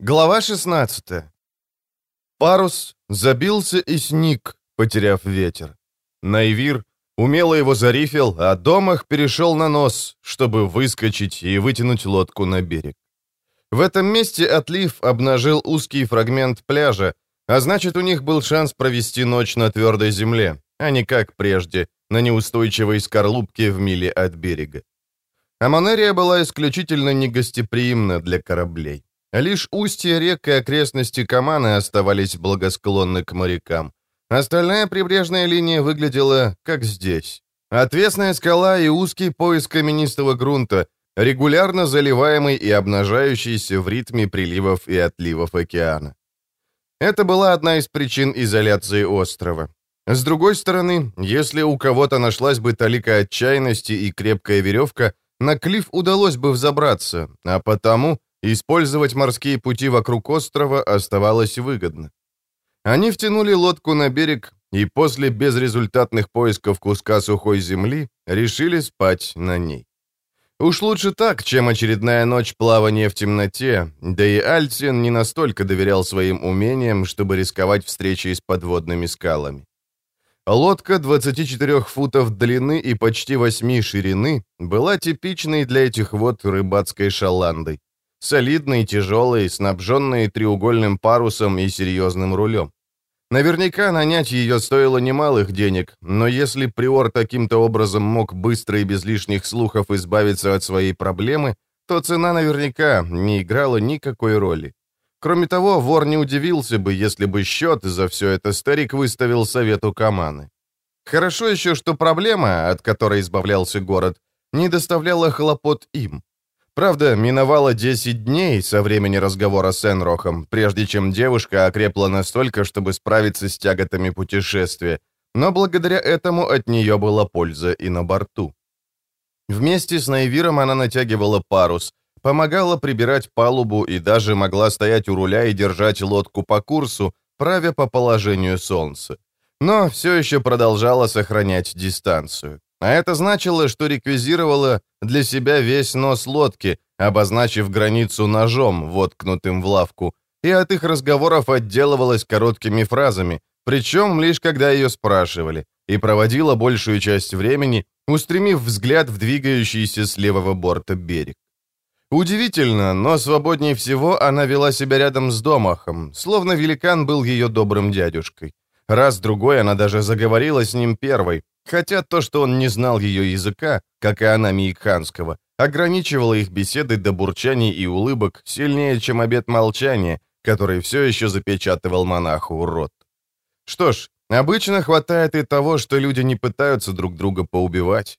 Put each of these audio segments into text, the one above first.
Глава 16 Парус забился и сник, потеряв ветер. Найвир умело его зарифил, а Домах перешел на нос, чтобы выскочить и вытянуть лодку на берег. В этом месте отлив обнажил узкий фрагмент пляжа, а значит, у них был шанс провести ночь на твердой земле, а не как прежде, на неустойчивой скорлупке в миле от берега. Амонерия была исключительно негостеприимна для кораблей. Лишь устья рек и окрестности Каманы оставались благосклонны к морякам. Остальная прибрежная линия выглядела как здесь. Отвесная скала и узкий пояс каменистого грунта, регулярно заливаемый и обнажающийся в ритме приливов и отливов океана. Это была одна из причин изоляции острова. С другой стороны, если у кого-то нашлась бы талика отчаянности и крепкая веревка, на клифф удалось бы взобраться, а потому Использовать морские пути вокруг острова оставалось выгодно. Они втянули лодку на берег и после безрезультатных поисков куска сухой земли решили спать на ней. Уж лучше так, чем очередная ночь плавания в темноте, да и Альтин не настолько доверял своим умениям, чтобы рисковать встречей с подводными скалами. Лодка 24 футов длины и почти 8 ширины была типичной для этих вод рыбацкой шаландой солидный, тяжелый, снабженный треугольным парусом и серьезным рулем. Наверняка нанять ее стоило немалых денег, но если Приор таким-то образом мог быстро и без лишних слухов избавиться от своей проблемы, то цена наверняка не играла никакой роли. Кроме того, вор не удивился бы, если бы счет за все это старик выставил совету Каманы. Хорошо еще, что проблема, от которой избавлялся город, не доставляла хлопот им. Правда, миновало 10 дней со времени разговора с Энрохом, прежде чем девушка окрепла настолько, чтобы справиться с тяготами путешествия, но благодаря этому от нее была польза и на борту. Вместе с Найвиром она натягивала парус, помогала прибирать палубу и даже могла стоять у руля и держать лодку по курсу, правя по положению солнца. Но все еще продолжала сохранять дистанцию. А это значило, что реквизировала для себя весь нос лодки, обозначив границу ножом, воткнутым в лавку, и от их разговоров отделывалась короткими фразами, причем лишь когда ее спрашивали, и проводила большую часть времени, устремив взгляд в двигающийся с левого борта берег. Удивительно, но свободнее всего она вела себя рядом с Домахом, словно великан был ее добрым дядюшкой. Раз-другой она даже заговорила с ним первой, Хотя то, что он не знал ее языка, как и она Миикханского, ограничивало их беседы до бурчаний и улыбок сильнее, чем обет молчания, который все еще запечатывал монаху рот. Что ж, обычно хватает и того, что люди не пытаются друг друга поубивать.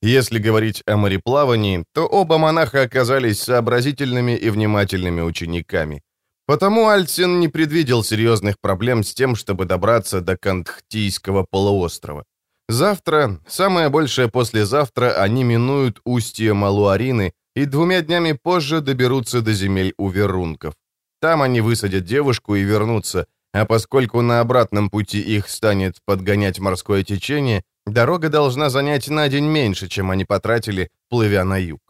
Если говорить о мореплавании, то оба монаха оказались сообразительными и внимательными учениками. Потому Альцин не предвидел серьезных проблем с тем, чтобы добраться до Кантхтийского полуострова. Завтра, самое большее послезавтра, они минуют устье Малуарины и двумя днями позже доберутся до земель у Верунков. Там они высадят девушку и вернутся, а поскольку на обратном пути их станет подгонять морское течение, дорога должна занять на день меньше, чем они потратили, плывя на юг.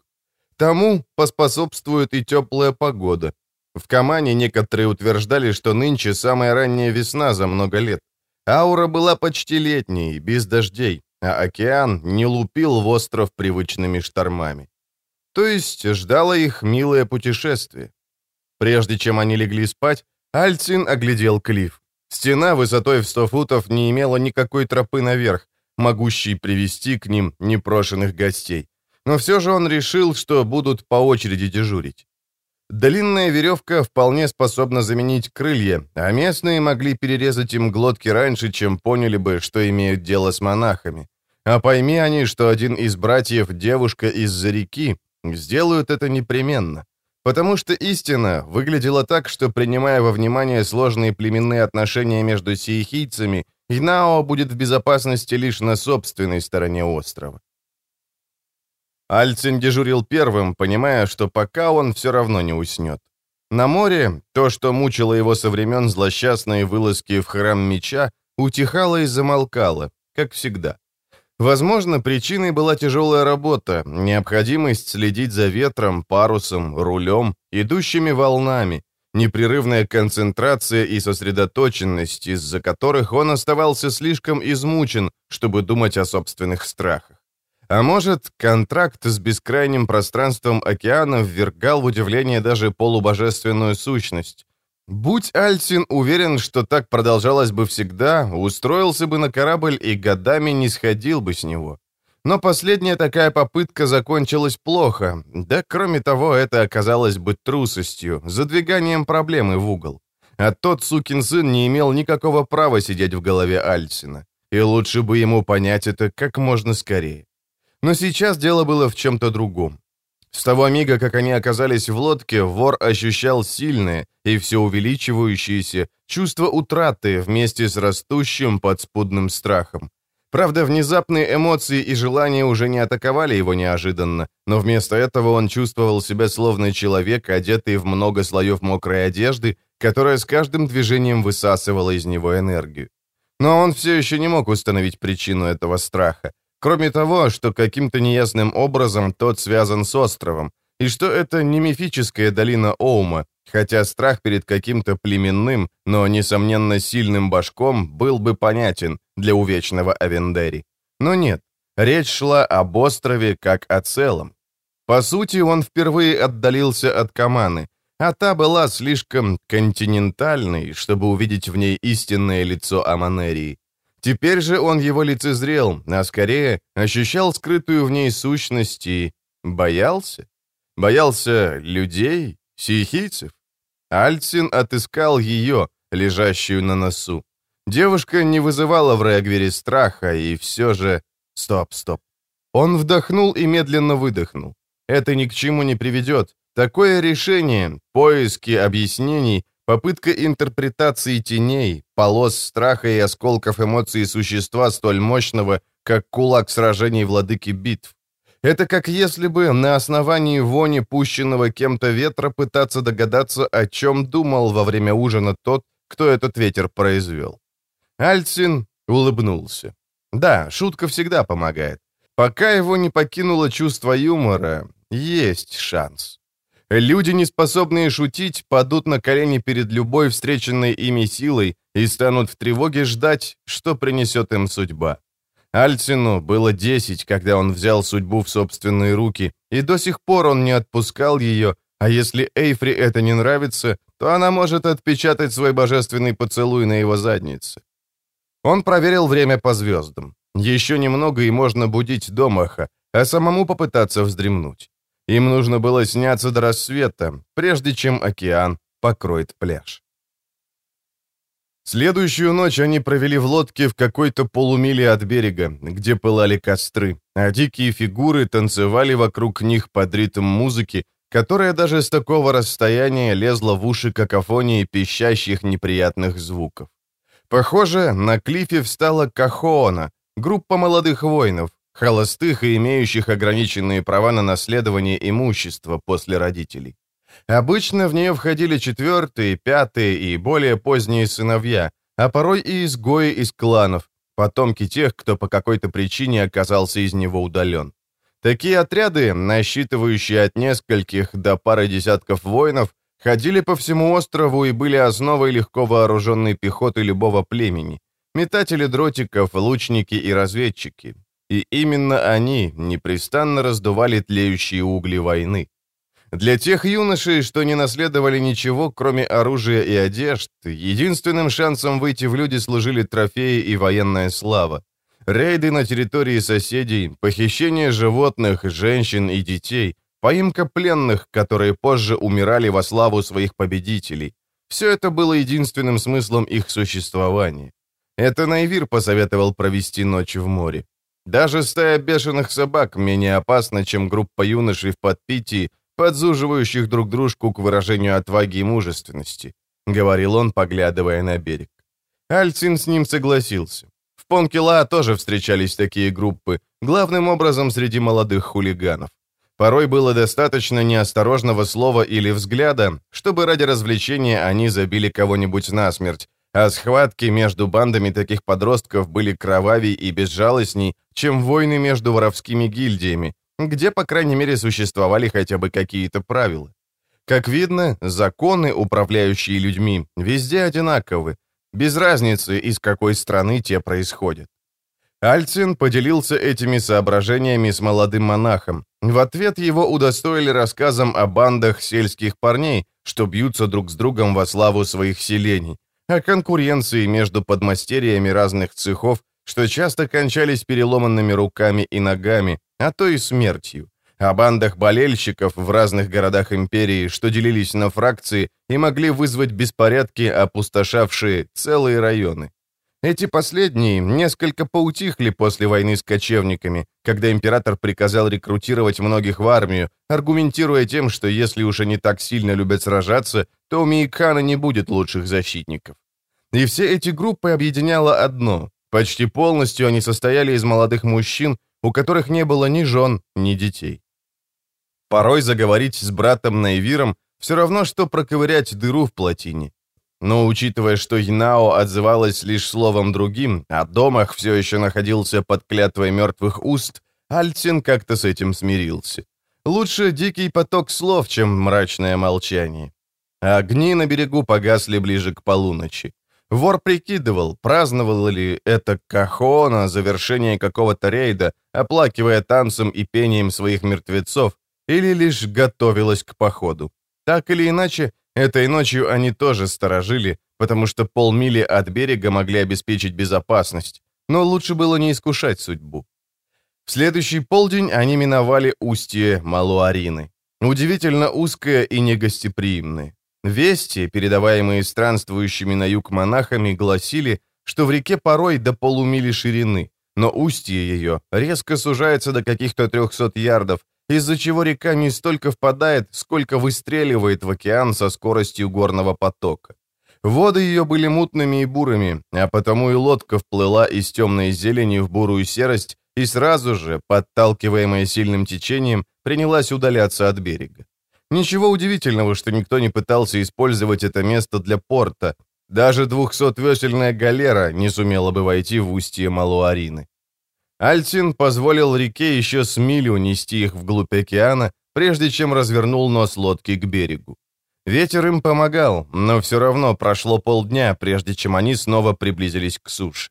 Тому поспособствует и теплая погода. В Камане некоторые утверждали, что нынче самая ранняя весна за много лет. Аура была почти летней, без дождей, а океан не лупил в остров привычными штормами. То есть ждало их милое путешествие. Прежде чем они легли спать, Альцин оглядел клифф. Стена высотой в 100 футов не имела никакой тропы наверх, могущей привести к ним непрошенных гостей. Но все же он решил, что будут по очереди дежурить. Длинная веревка вполне способна заменить крылья, а местные могли перерезать им глотки раньше, чем поняли бы, что имеют дело с монахами. А пойми они, что один из братьев, девушка из-за реки, сделают это непременно. Потому что истина выглядела так, что, принимая во внимание сложные племенные отношения между сиехийцами, Инао будет в безопасности лишь на собственной стороне острова. Альцин дежурил первым, понимая, что пока он все равно не уснет. На море то, что мучило его со времен злосчастной вылазки в храм меча, утихало и замолкало, как всегда. Возможно, причиной была тяжелая работа, необходимость следить за ветром, парусом, рулем, идущими волнами, непрерывная концентрация и сосредоточенность, из-за которых он оставался слишком измучен, чтобы думать о собственных страхах. А может, контракт с бескрайним пространством океана ввергал в удивление даже полубожественную сущность. Будь Альцин уверен, что так продолжалось бы всегда, устроился бы на корабль и годами не сходил бы с него. Но последняя такая попытка закончилась плохо, да кроме того, это оказалось бы трусостью, задвиганием проблемы в угол. А тот сукин сын не имел никакого права сидеть в голове Альсина, и лучше бы ему понять это как можно скорее. Но сейчас дело было в чем-то другом. С того мига, как они оказались в лодке, вор ощущал сильное и все увеличивающееся чувство утраты вместе с растущим подспудным страхом. Правда, внезапные эмоции и желания уже не атаковали его неожиданно, но вместо этого он чувствовал себя словно человек, одетый в много слоев мокрой одежды, которая с каждым движением высасывала из него энергию. Но он все еще не мог установить причину этого страха, кроме того, что каким-то неясным образом тот связан с островом, и что это не мифическая долина Оума, хотя страх перед каким-то племенным, но, несомненно, сильным башком был бы понятен для увечного Авендери. Но нет, речь шла об острове как о целом. По сути, он впервые отдалился от Каманы, а та была слишком континентальной, чтобы увидеть в ней истинное лицо Аманерии. Теперь же он его лицезрел, а скорее ощущал скрытую в ней сущность и боялся. Боялся людей, сихийцев. Альцин отыскал ее, лежащую на носу. Девушка не вызывала в Рэгвере страха, и все же... Стоп, стоп. Он вдохнул и медленно выдохнул. Это ни к чему не приведет. Такое решение, поиски объяснений, попытка интерпретации теней, полос страха и осколков эмоций существа столь мощного, как кулак сражений владыки битв. Это как если бы на основании вони пущенного кем-то ветра пытаться догадаться, о чем думал во время ужина тот, кто этот ветер произвел. Альцин улыбнулся. Да, шутка всегда помогает. Пока его не покинуло чувство юмора, есть шанс. Люди, не способные шутить, падут на колени перед любой встреченной ими силой и станут в тревоге ждать, что принесет им судьба. Альцину было 10, когда он взял судьбу в собственные руки, и до сих пор он не отпускал ее, а если Эйфри это не нравится, то она может отпечатать свой божественный поцелуй на его заднице. Он проверил время по звездам. Еще немного, и можно будить Домаха, а самому попытаться вздремнуть. Им нужно было сняться до рассвета, прежде чем океан покроет пляж. Следующую ночь они провели в лодке в какой-то полумиле от берега, где пылали костры, а дикие фигуры танцевали вокруг них под ритм музыки, которая даже с такого расстояния лезла в уши какофонии пищащих неприятных звуков. Похоже, на клифе встала Кахоона, группа молодых воинов, холостых и имеющих ограниченные права на наследование имущества после родителей. Обычно в нее входили четвертые, пятые и более поздние сыновья, а порой и изгои из кланов, потомки тех, кто по какой-то причине оказался из него удален. Такие отряды, насчитывающие от нескольких до пары десятков воинов, ходили по всему острову и были основой легко вооруженной пехоты любого племени, метатели дротиков, лучники и разведчики. И именно они непрестанно раздували тлеющие угли войны. Для тех юношей, что не наследовали ничего, кроме оружия и одежд, единственным шансом выйти в люди служили трофеи и военная слава. Рейды на территории соседей, похищение животных, женщин и детей, Поимка пленных, которые позже умирали во славу своих победителей. Все это было единственным смыслом их существования. Это Найвир посоветовал провести ночь в море. Даже стая бешеных собак менее опасна, чем группа юношей в подпитии, подзуживающих друг дружку к выражению отваги и мужественности, — говорил он, поглядывая на берег. Альцин с ним согласился. В Понкела тоже встречались такие группы, главным образом среди молодых хулиганов. Порой было достаточно неосторожного слова или взгляда, чтобы ради развлечения они забили кого-нибудь насмерть, а схватки между бандами таких подростков были кровавей и безжалостней, чем войны между воровскими гильдиями, где, по крайней мере, существовали хотя бы какие-то правила. Как видно, законы, управляющие людьми, везде одинаковы, без разницы, из какой страны те происходят. Альцин поделился этими соображениями с молодым монахом. В ответ его удостоили рассказом о бандах сельских парней, что бьются друг с другом во славу своих селений, о конкуренции между подмастерьями разных цехов, что часто кончались переломанными руками и ногами, а то и смертью, о бандах болельщиков в разных городах империи, что делились на фракции и могли вызвать беспорядки, опустошавшие целые районы. Эти последние несколько поутихли после войны с кочевниками, когда император приказал рекрутировать многих в армию, аргументируя тем, что если уж они так сильно любят сражаться, то у Миикана не будет лучших защитников. И все эти группы объединяло одно. Почти полностью они состояли из молодых мужчин, у которых не было ни жен, ни детей. Порой заговорить с братом Найвиром все равно, что проковырять дыру в плотине. Но учитывая, что Инао отзывалась лишь словом другим, а Домах все еще находился под клятвой мертвых уст, Альцин как-то с этим смирился. Лучше дикий поток слов, чем мрачное молчание. Огни на берегу погасли ближе к полуночи. Вор прикидывал, праздновал ли это Кахона завершение какого-то рейда, оплакивая танцем и пением своих мертвецов, или лишь готовилась к походу. Так или иначе, Этой ночью они тоже сторожили, потому что полмили от берега могли обеспечить безопасность, но лучше было не искушать судьбу. В следующий полдень они миновали устье Малуарины. Удивительно узкое и негостеприимное. Вести, передаваемые странствующими на юг монахами, гласили, что в реке порой до полумили ширины, но устье ее резко сужается до каких-то 300 ярдов, из-за чего река не столько впадает, сколько выстреливает в океан со скоростью горного потока. Воды ее были мутными и бурыми, а потому и лодка вплыла из темной зелени в бурую серость и сразу же, подталкиваемая сильным течением, принялась удаляться от берега. Ничего удивительного, что никто не пытался использовать это место для порта. Даже двухсотвесельная галера не сумела бы войти в устье Малуарины. Альтин позволил реке еще с милю нести их вглубь океана, прежде чем развернул нос лодки к берегу. Ветер им помогал, но все равно прошло полдня, прежде чем они снова приблизились к суше.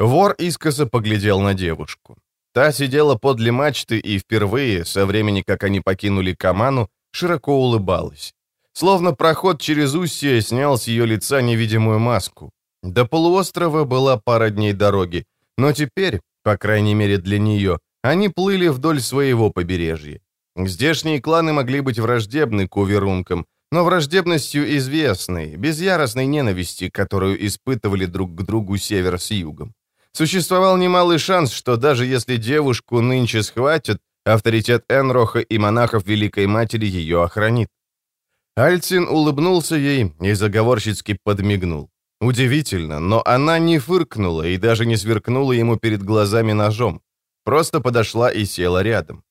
Вор искоса поглядел на девушку. Та сидела подле мачты и впервые, со времени как они покинули Каману, широко улыбалась. Словно проход через устье снял с ее лица невидимую маску. До полуострова была пара дней дороги, но теперь, по крайней мере для нее, они плыли вдоль своего побережья. Здешние кланы могли быть враждебны к уверункам, но враждебностью известной, без яростной ненависти, которую испытывали друг к другу север с югом. Существовал немалый шанс, что даже если девушку нынче схватят, авторитет Энроха и монахов Великой Матери ее охранит. Альцин улыбнулся ей и заговорщицки подмигнул. Удивительно, но она не фыркнула и даже не сверкнула ему перед глазами ножом. Просто подошла и села рядом.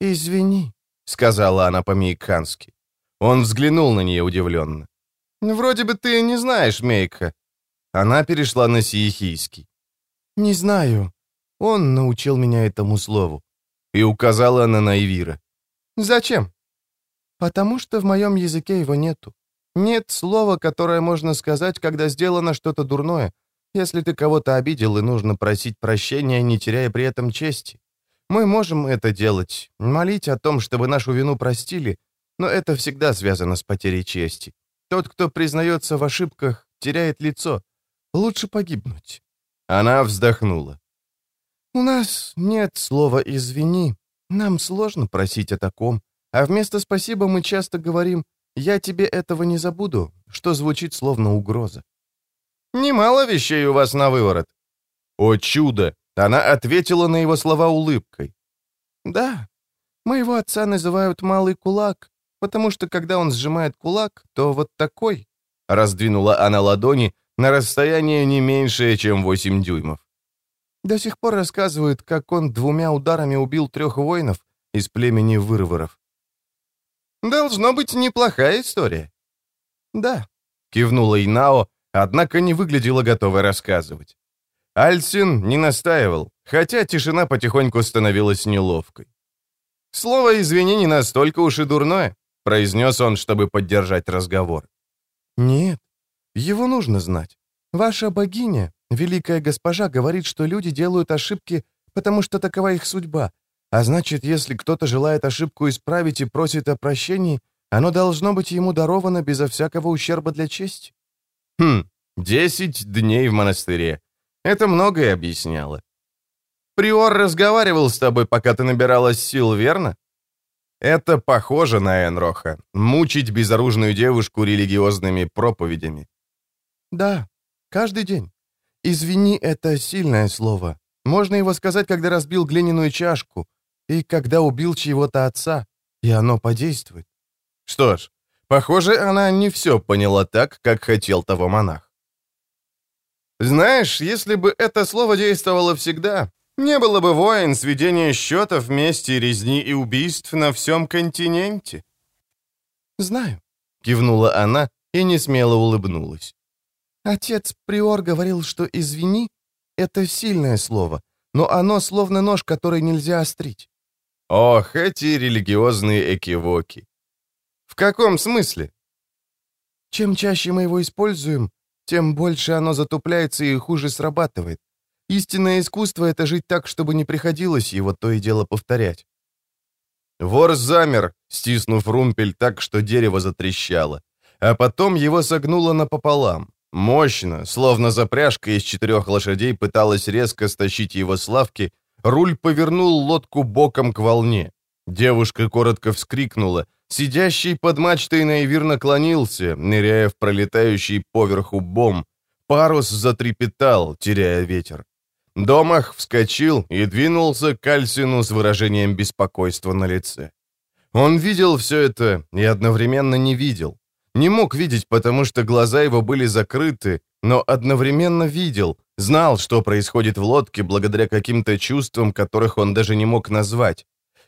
«Извини», — сказала она по-мейкански. Он взглянул на нее удивленно. «Вроде бы ты не знаешь Мейка». Она перешла на сиехийский. «Не знаю. Он научил меня этому слову». И указала на Найвира. «Зачем?» «Потому что в моем языке его нету. Нет слова, которое можно сказать, когда сделано что-то дурное, если ты кого-то обидел и нужно просить прощения, не теряя при этом чести. Мы можем это делать, молить о том, чтобы нашу вину простили, но это всегда связано с потерей чести. Тот, кто признается в ошибках, теряет лицо. Лучше погибнуть». Она вздохнула. «У нас нет слова «извини». Нам сложно просить о таком, а вместо «спасибо» мы часто говорим я тебе этого не забуду, что звучит словно угроза. Немало вещей у вас на выворот. О чудо! Она ответила на его слова улыбкой. Да, моего отца называют «малый кулак», потому что когда он сжимает кулак, то вот такой. Раздвинула она ладони на расстояние не меньшее, чем 8 дюймов. До сих пор рассказывают, как он двумя ударами убил трех воинов из племени вырворов. Должно быть неплохая история. Да, кивнула Инао, однако не выглядела готовой рассказывать. Альсин не настаивал, хотя тишина потихоньку становилась неловкой. Слово «извини» не настолько уж и дурное. произнес он, чтобы поддержать разговор. «Нет, его нужно знать. Ваша богиня, великая госпожа, говорит, что люди делают ошибки, потому что такова их судьба. А значит, если кто-то желает ошибку исправить и просит о прощении, оно должно быть ему даровано безо всякого ущерба для чести». «Хм, десять дней в монастыре. Это многое объясняло. Приор разговаривал с тобой, пока ты набиралась сил, верно? Это похоже на Энроха. Мучить безоружную девушку религиозными проповедями. Да, каждый день. Извини, это сильное слово. Можно его сказать, когда разбил глиняную чашку, и когда убил чьего-то отца, и оно подействует. Что ж, похоже, она не все поняла так, как хотел того монах. Знаешь, если бы это слово действовало всегда, не было бы войн, сведения счетов, мести, резни и убийств на всем континенте. «Знаю», — кивнула она и несмело улыбнулась. «Отец Приор говорил, что «извини» — это сильное слово, но оно словно нож, который нельзя острить». Ох, эти религиозные экивоки. В каком смысле? Чем чаще мы его используем, тем больше оно затупляется и хуже срабатывает. Истинное искусство — это жить так, чтобы не приходилось его то и дело повторять. Вор замер, стиснув румпель так, что дерево затрещало. А потом его согнуло напополам. Мощно, словно запряжка из четырех лошадей пыталась резко стащить его с лавки, руль повернул лодку боком к волне. Девушка коротко вскрикнула. Сидящий под мачтой наивир наклонился, ныряя в пролетающий поверху бом. Парус затрепетал, теряя ветер. Домах вскочил и двинулся к Альсину с выражением беспокойства на лице. Он видел все это и одновременно не видел. Не мог видеть, потому что глаза его были закрыты, но одновременно видел, знал, что происходит в лодке благодаря каким-то чувствам, которых он даже не мог назвать.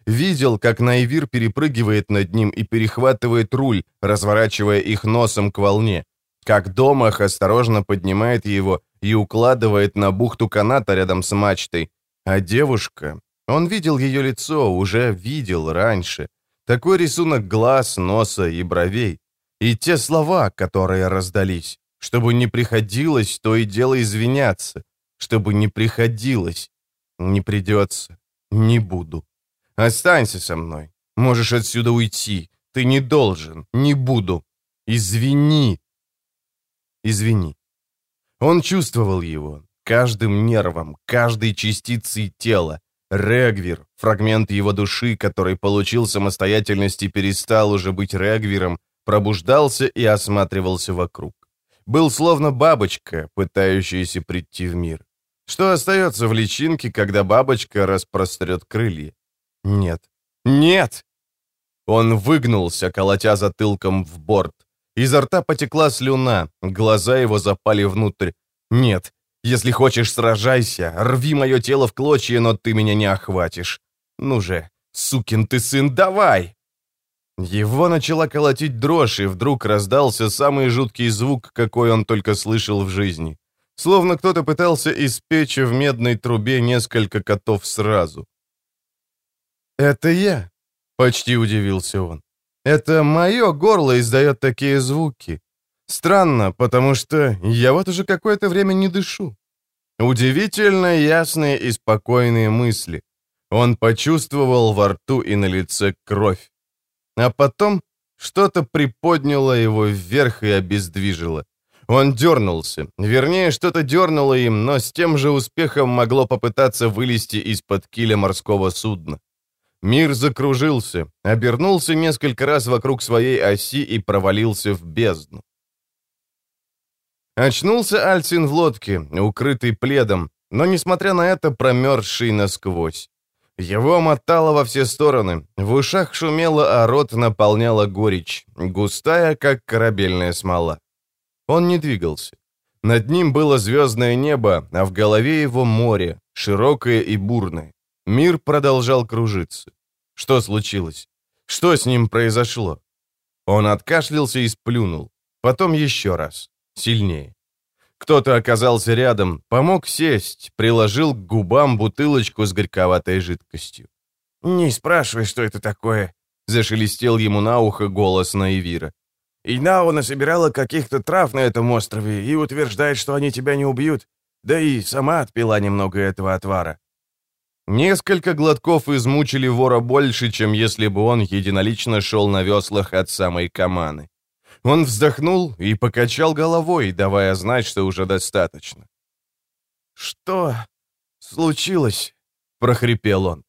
Видел, как Найвир перепрыгивает над ним и перехватывает руль, разворачивая их носом к волне. Как Домах осторожно поднимает его и укладывает на бухту каната рядом с мачтой. А девушка... Он видел ее лицо, уже видел раньше. Такой рисунок глаз, носа и бровей. И те слова, которые раздались. Чтобы не приходилось то и дело извиняться. Чтобы не приходилось. Не придется. Не буду. Останься со мной. Можешь отсюда уйти. Ты не должен. Не буду. Извини. Извини. Он чувствовал его, каждым нервом, каждой частицей тела. Регвир, фрагмент его души, который получил самостоятельность и перестал уже быть Регвиром, пробуждался и осматривался вокруг. Был словно бабочка, пытающаяся прийти в мир. Что остается в личинке, когда бабочка распрострет крылья? Нет. Нет! Он выгнулся, колотя затылком в борт. Изо рта потекла слюна, глаза его запали внутрь. «Нет, если хочешь, сражайся, рви мое тело в клочья, но ты меня не охватишь. Ну же, сукин ты сын, давай!» Его начала колотить дрожь, и вдруг раздался самый жуткий звук, какой он только слышал в жизни. Словно кто-то пытался испечь в медной трубе несколько котов сразу. «Это я?» — почти удивился он. Это мое горло издает такие звуки. Странно, потому что я вот уже какое-то время не дышу. Удивительно ясные и спокойные мысли. Он почувствовал во рту и на лице кровь. А потом что-то приподняло его вверх и обездвижило. Он дернулся. Вернее, что-то дернуло им, но с тем же успехом могло попытаться вылезти из-под киля морского судна. Мир закружился, обернулся несколько раз вокруг своей оси и провалился в бездну. Очнулся Альцин в лодке, укрытый пледом, но, несмотря на это, промерзший насквозь. Его мотало во все стороны, в ушах шумело, а рот наполняла горечь, густая, как корабельная смола. Он не двигался. Над ним было звездное небо, а в голове его море, широкое и бурное. Мир продолжал кружиться. Что случилось? Что с ним произошло? Он откашлялся и сплюнул. Потом еще раз. Сильнее. Кто-то оказался рядом, помог сесть, приложил к губам бутылочку с горьковатой жидкостью. «Не спрашивай, что это такое. — зашелестел ему на ухо голос Наивира. «Инао насобирала каких-то трав на этом острове и утверждает, что они тебя не убьют. Да и сама отпила немного этого отвара». Несколько глотков измучили вора больше, чем если бы он единолично шел на веслах от самой Каманы. Он вздохнул и покачал головой, давая знать, что уже достаточно. «Что случилось?» — прохрипел он.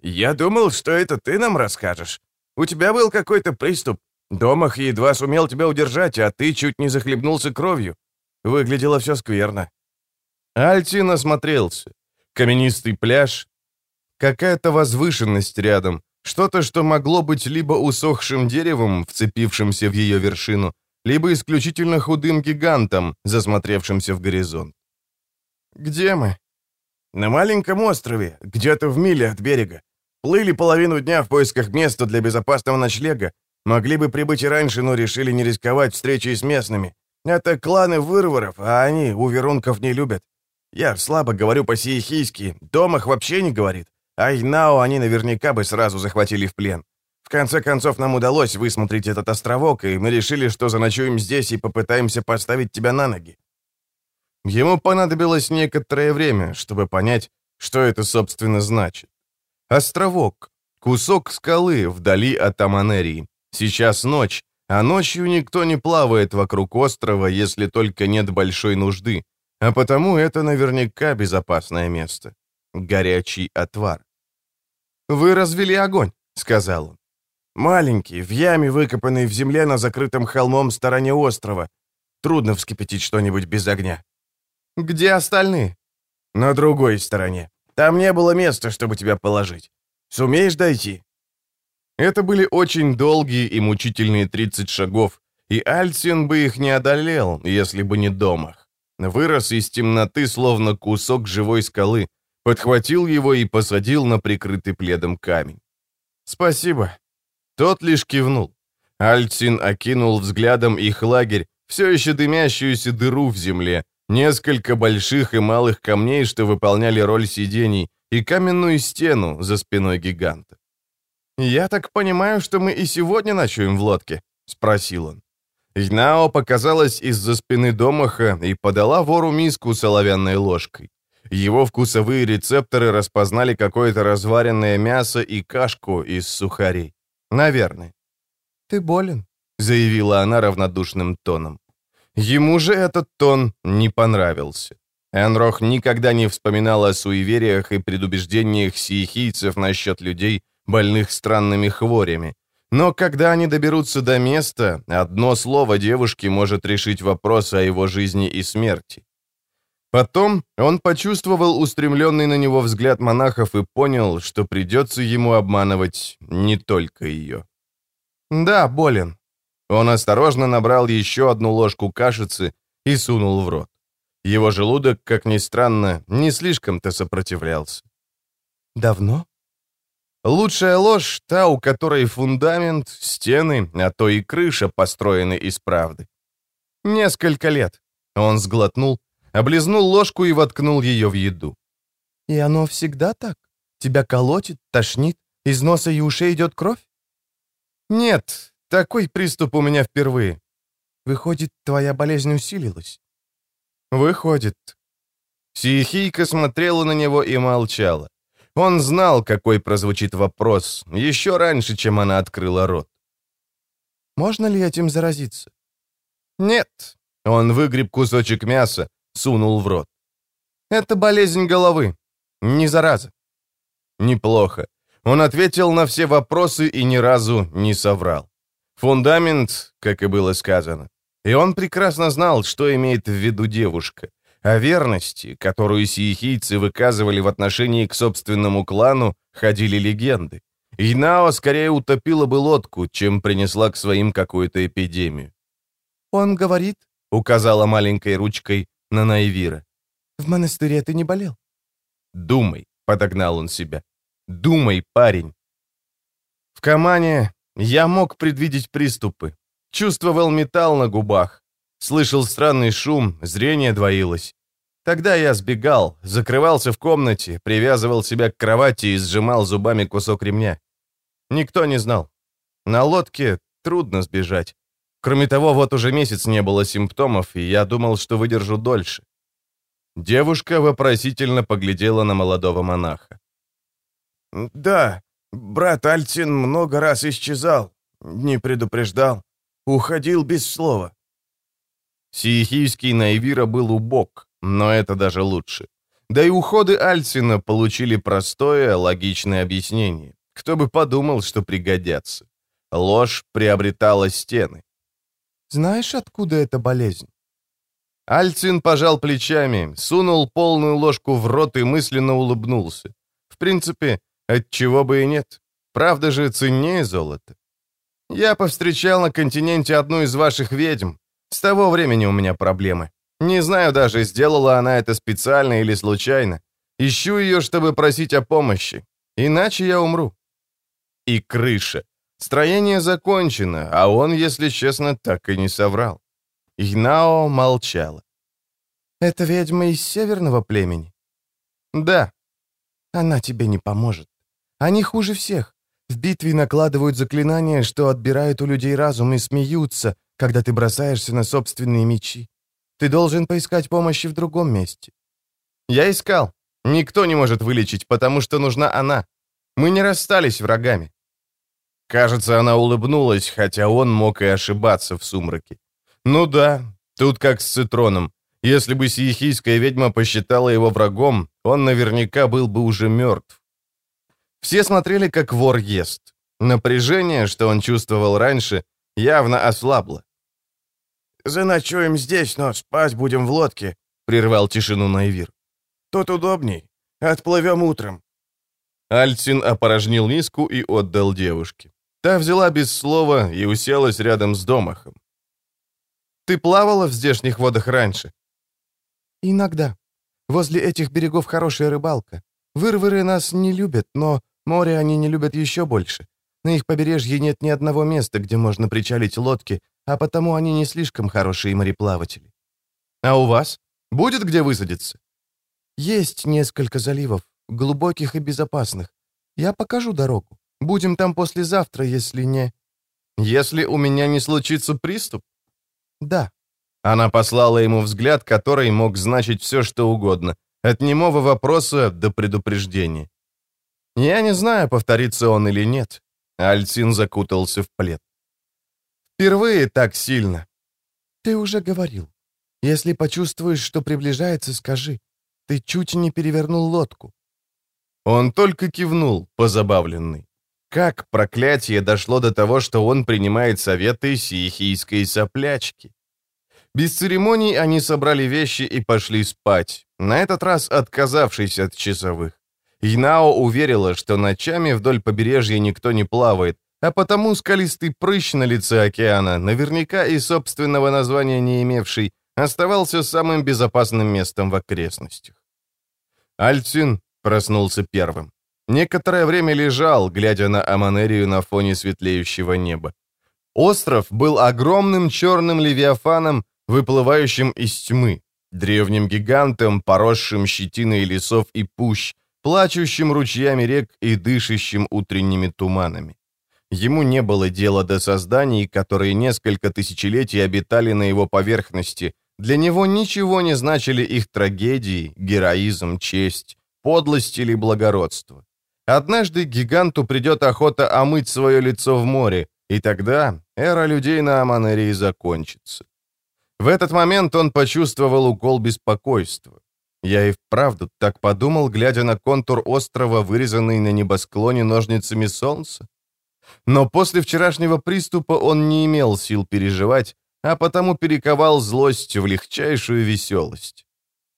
«Я думал, что это ты нам расскажешь. У тебя был какой-то приступ. Домах едва сумел тебя удержать, а ты чуть не захлебнулся кровью. Выглядело все скверно». Альтин осмотрелся. Каменистый пляж, какая-то возвышенность рядом, что-то, что могло быть либо усохшим деревом, вцепившимся в ее вершину, либо исключительно худым гигантом, засмотревшимся в горизонт. «Где мы?» «На маленьком острове, где-то в миле от берега. Плыли половину дня в поисках места для безопасного ночлега. Могли бы прибыть и раньше, но решили не рисковать встречей с местными. Это кланы вырворов, а они уверунков не любят. Я слабо говорю по-сиехийски, Домах вообще не говорит. Айнао они наверняка бы сразу захватили в плен. В конце концов, нам удалось высмотреть этот островок, и мы решили, что заночуем здесь и попытаемся поставить тебя на ноги. Ему понадобилось некоторое время, чтобы понять, что это, собственно, значит. Островок. Кусок скалы вдали от Аманерии. Сейчас ночь, а ночью никто не плавает вокруг острова, если только нет большой нужды. А потому это наверняка безопасное место. Горячий отвар. «Вы развели огонь», — сказал он. «Маленький, в яме, выкопанной в земле на закрытом холмом стороне острова. Трудно вскипятить что-нибудь без огня». «Где остальные?» «На другой стороне. Там не было места, чтобы тебя положить. Сумеешь дойти?» Это были очень долгие и мучительные 30 шагов, и Альсин бы их не одолел, если бы не домах. Вырос из темноты, словно кусок живой скалы, подхватил его и посадил на прикрытый пледом камень. «Спасибо». Тот лишь кивнул. Альцин окинул взглядом их лагерь, все еще дымящуюся дыру в земле, несколько больших и малых камней, что выполняли роль сидений, и каменную стену за спиной гиганта. «Я так понимаю, что мы и сегодня ночуем в лодке?» — спросил он. Йнао показалась из-за спины Домаха и подала вору миску с оловянной ложкой. Его вкусовые рецепторы распознали какое-то разваренное мясо и кашку из сухарей. Наверное. «Ты болен», — заявила она равнодушным тоном. Ему же этот тон не понравился. Энрох никогда не вспоминал о суевериях и предубеждениях сиехийцев насчет людей, больных странными хворями. Но когда они доберутся до места, одно слово девушки может решить вопрос о его жизни и смерти. Потом он почувствовал устремленный на него взгляд монахов и понял, что придется ему обманывать не только ее. «Да, болен». Он осторожно набрал еще одну ложку кашицы и сунул в рот. Его желудок, как ни странно, не слишком-то сопротивлялся. «Давно?» Лучшая ложь — та, у которой фундамент, стены, а то и крыша построены из правды. Несколько лет. Он сглотнул, облизнул ложку и воткнул ее в еду. «И оно всегда так? Тебя колотит, тошнит, из носа и ушей идет кровь?» «Нет, такой приступ у меня впервые. Выходит, твоя болезнь усилилась?» «Выходит». Сиехийка смотрела на него и молчала. Он знал, какой прозвучит вопрос, еще раньше, чем она открыла рот. «Можно ли этим заразиться?» «Нет». Он выгреб кусочек мяса, сунул в рот. «Это болезнь головы. Не зараза». Неплохо. Он ответил на все вопросы и ни разу не соврал. Фундамент, как и было сказано. И он прекрасно знал, что имеет в виду девушка. О верности, которую сиехийцы выказывали в отношении к собственному клану, ходили легенды. Инао скорее утопила бы лодку, чем принесла к своим какую-то эпидемию. «Он говорит», — указала маленькой ручкой на Найвира, «в монастыре ты не болел». «Думай», — подогнал он себя, «думай, парень». В Камане я мог предвидеть приступы. Чувствовал металл на губах, Слышал странный шум, зрение двоилось. Тогда я сбегал, закрывался в комнате, привязывал себя к кровати и сжимал зубами кусок ремня. Никто не знал. На лодке трудно сбежать. Кроме того, вот уже месяц не было симптомов, и я думал, что выдержу дольше. Девушка вопросительно поглядела на молодого монаха. «Да, брат Альтин много раз исчезал, не предупреждал, уходил без слова». Сиехийский Найвира был убог, но это даже лучше. Да и уходы Альтина получили простое, логичное объяснение. Кто бы подумал, что пригодятся. Ложь приобретала стены. Знаешь, откуда эта болезнь?» Альцин пожал плечами, сунул полную ложку в рот и мысленно улыбнулся. В принципе, от чего бы и нет. Правда же ценнее золота. Я повстречал на континенте одну из ваших ведьм. С того времени у меня проблемы. Не знаю даже, сделала она это специально или случайно. Ищу ее, чтобы просить о помощи. Иначе я умру. И крыша. Строение закончено, а он, если честно, так и не соврал. Игнао молчала. «Это ведьма из северного племени?» «Да». «Она тебе не поможет. Они хуже всех. В битве накладывают заклинания, что отбирают у людей разум и смеются, когда ты бросаешься на собственные мечи. Ты должен поискать помощи в другом месте». «Я искал. Никто не может вылечить, потому что нужна она. Мы не расстались врагами. Кажется, она улыбнулась, хотя он мог и ошибаться в сумраке. Ну да, тут как с цитроном. Если бы сиехийская ведьма посчитала его врагом, он наверняка был бы уже мертв. Все смотрели, как вор ест. Напряжение, что он чувствовал раньше, явно ослабло. «Заночуем здесь, но спать будем в лодке», — прервал тишину Найвир. «Тут удобней. Отплывем утром». Альцин опорожнил миску и отдал девушке. Та взяла без слова и уселась рядом с домахом. «Ты плавала в здешних водах раньше?» «Иногда. Возле этих берегов хорошая рыбалка. Вырвыры нас не любят, но море они не любят еще больше. На их побережье нет ни одного места, где можно причалить лодки, а потому они не слишком хорошие мореплаватели». «А у вас? Будет где высадиться?» «Есть несколько заливов, глубоких и безопасных. Я покажу дорогу. Будем там послезавтра, если не...» «Если у меня не случится приступ?» «Да». Она послала ему взгляд, который мог значить все, что угодно, от немого вопроса до предупреждения. Я не знаю, повторится он или нет. Альцин закутался в плед. Впервые так сильно. Ты уже говорил. Если почувствуешь, что приближается, скажи. Ты чуть не перевернул лодку. Он только кивнул, позабавленный. Как проклятие дошло до того, что он принимает советы сиехийской соплячки? Без церемоний они собрали вещи и пошли спать, на этот раз отказавшись от часовых. Инао уверила, что ночами вдоль побережья никто не плавает, а потому скалистый прыщ на лице океана, наверняка и собственного названия не имевший, оставался самым безопасным местом в окрестностях. Альцин проснулся первым. Некоторое время лежал, глядя на Аманерию на фоне светлеющего неба. Остров был огромным черным левиафаном, выплывающим из тьмы, древним гигантом, поросшим щетиной лесов и пущ, плачущим ручьями рек и дышащим утренними туманами. Ему не было дела до созданий, которые несколько тысячелетий обитали на его поверхности. Для него ничего не значили их трагедии, героизм, честь, подлость или благородство. Однажды гиганту придет охота омыть свое лицо в море, и тогда эра людей на Аманерии закончится. В этот момент он почувствовал укол беспокойства. Я и вправду так подумал, глядя на контур острова, вырезанный на небосклоне ножницами солнца. Но после вчерашнего приступа он не имел сил переживать, а потому перековал злость в легчайшую веселость.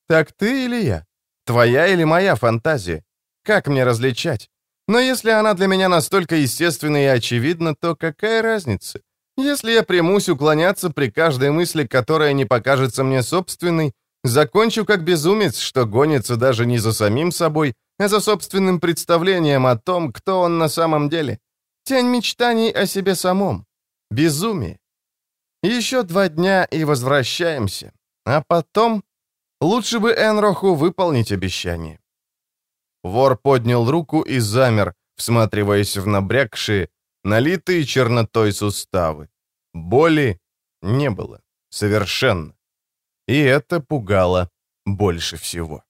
«Так ты или я? Твоя или моя фантазия? Как мне различать? Но если она для меня настолько естественна и очевидна, то какая разница? Если я примусь уклоняться при каждой мысли, которая не покажется мне собственной, закончу как безумец, что гонится даже не за самим собой, а за собственным представлением о том, кто он на самом деле. Тень мечтаний о себе самом. Безумие. Еще два дня и возвращаемся. А потом... Лучше бы Энроху выполнить обещание. Вор поднял руку и замер, всматриваясь в набрякшие, налитые чернотой суставы. Боли не было. Совершенно. И это пугало больше всего.